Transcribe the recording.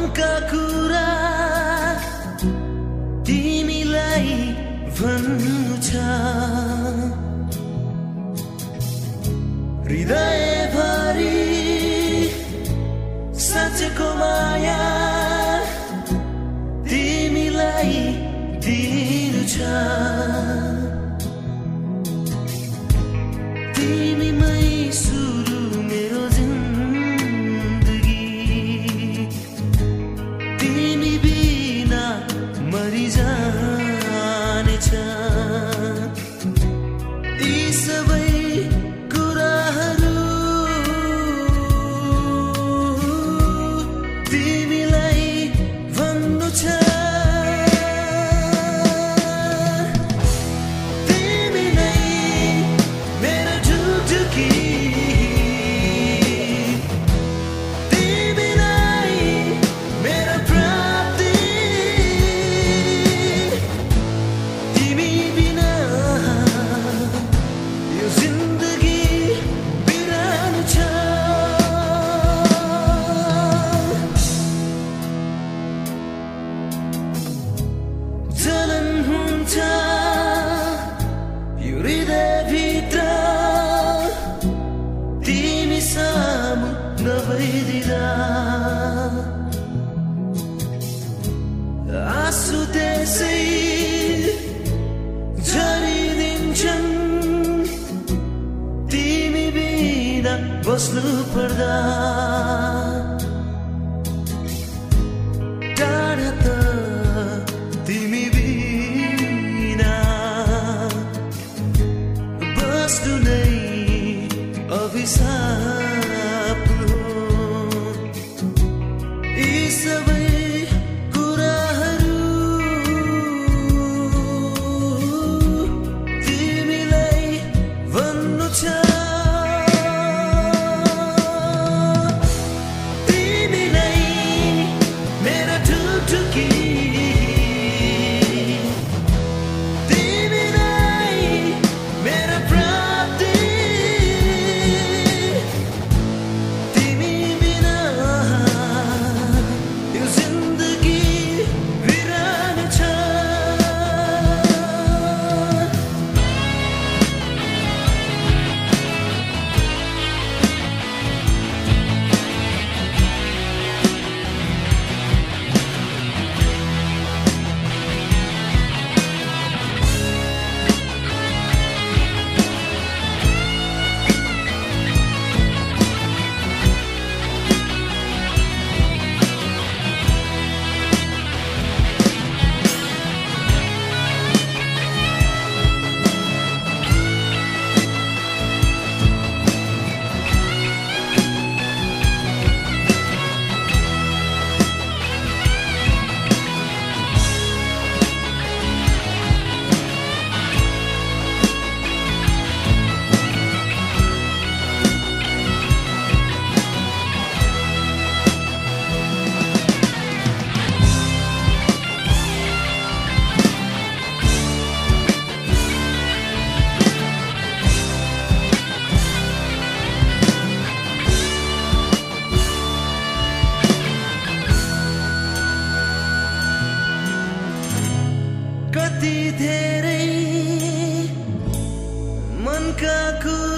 मनका कुरा तिमीलाई भन्नु छ हृदयभरि सचको claridad. आँसु त्यसै झरिदिन्छन् तिमी बिना बस्नु पर्दा टाढा त तिमी बिना बस्नु नै अविसा कति धेरै मनका कुरा